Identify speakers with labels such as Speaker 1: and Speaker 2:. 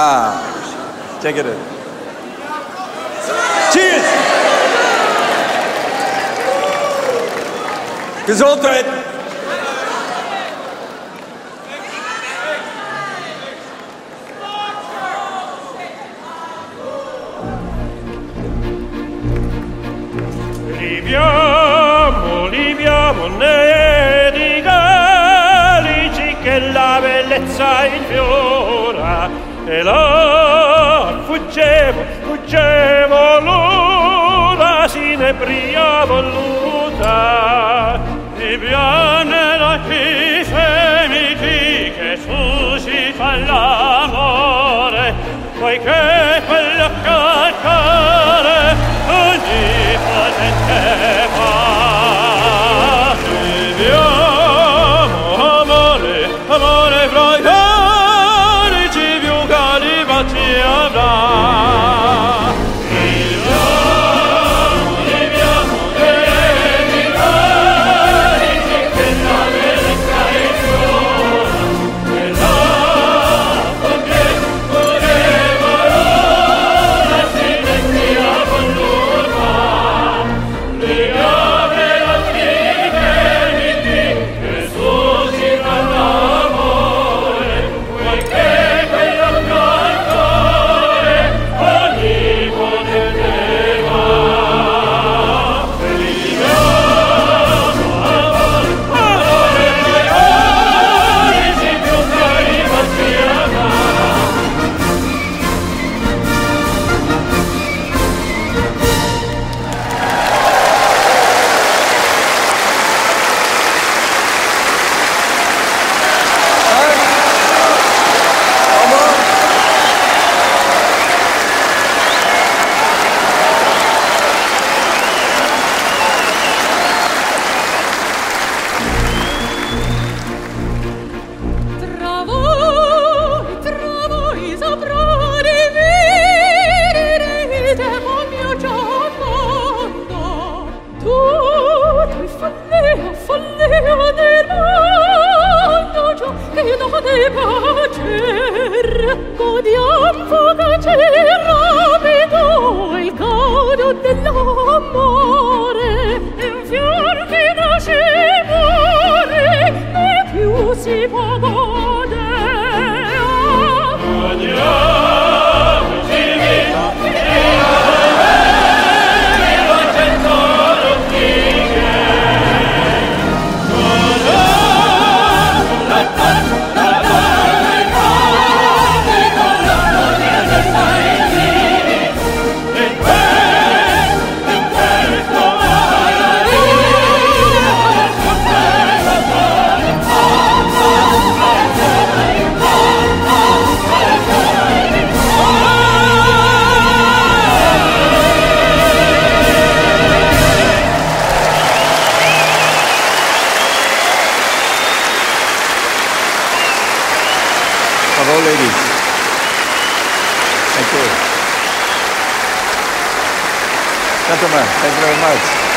Speaker 1: Ah, take it in. Cheers! Gesundheit!
Speaker 2: Nei che la bellezza infiora e là fuggevo, fuggevo l'ora, si ne priavo l'uta, e viene la chi femiti che suscita l'amore, poiché quello
Speaker 3: che ogni potente pacer godiam vocace rapido il caudo dell'amore in fior che
Speaker 1: Bravo, ladies. Thank you. Gentlemen, thank you very much.